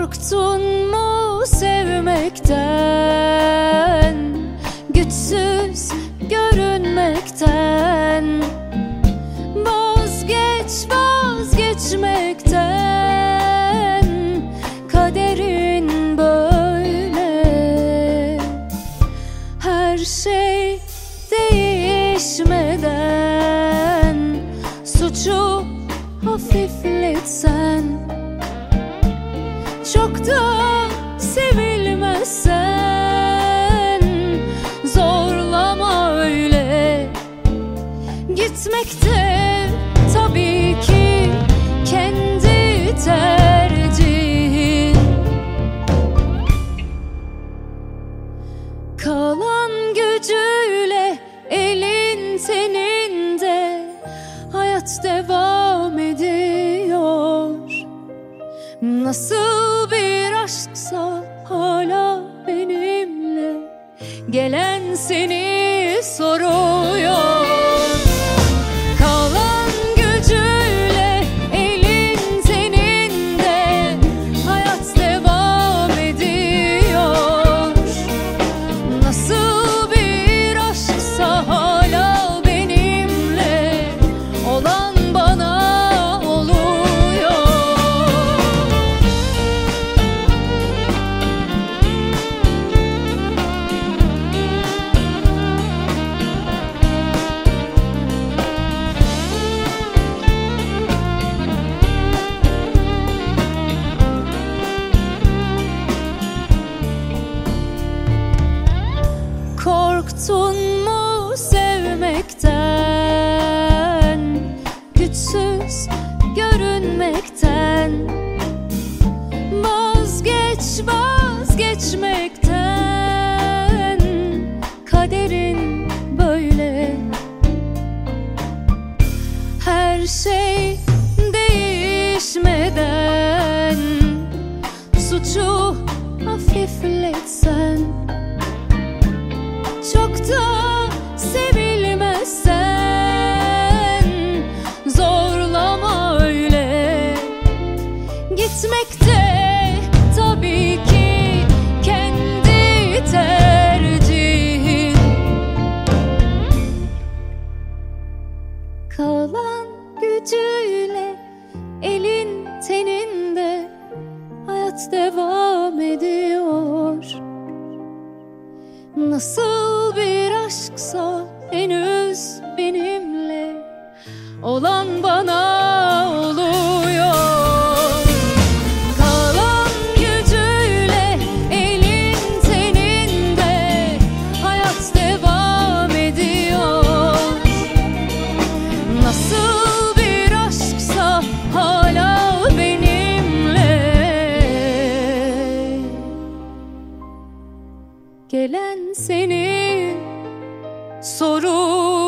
Korktun mu sevmekten? Güçsüz görünmekten. Vazgeç vazgeçmekten. Kaderin böyle. Her şey değişmeden. Suçu hafifletsen. Çok da sevilmezsen Zorlama öyle. Gitmekte tabii ki kendi tercihin. Kalan gücüyle elin teninde Hayat devam ediyor Nasıl bir aşksa hala benimle. Gelen seni soruyor Korktun mu sevmekten? Güçsüz görünmekten. Vazgeç vazgeçmekten. Kaderin böyle. Her şey değişmeden Suçu hafifletsen Gitmekte. Tabii ki kendi tercihin. Kalan gücüyle elin teninde Hayat devam ediyor. Nasıl bir aşksa henüz benimle olan bana Gelen seni soruyor